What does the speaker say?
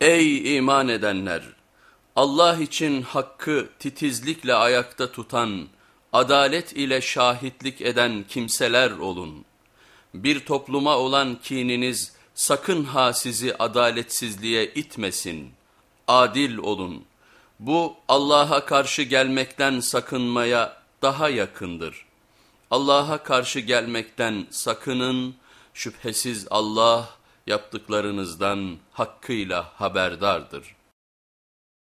Ey iman edenler! Allah için hakkı titizlikle ayakta tutan, adalet ile şahitlik eden kimseler olun. Bir topluma olan kininiz sakın ha sizi adaletsizliğe itmesin. Adil olun. Bu Allah'a karşı gelmekten sakınmaya daha yakındır. Allah'a karşı gelmekten sakının, şüphesiz Allah yaptıklarınızdan hakkıyla haberdardır.''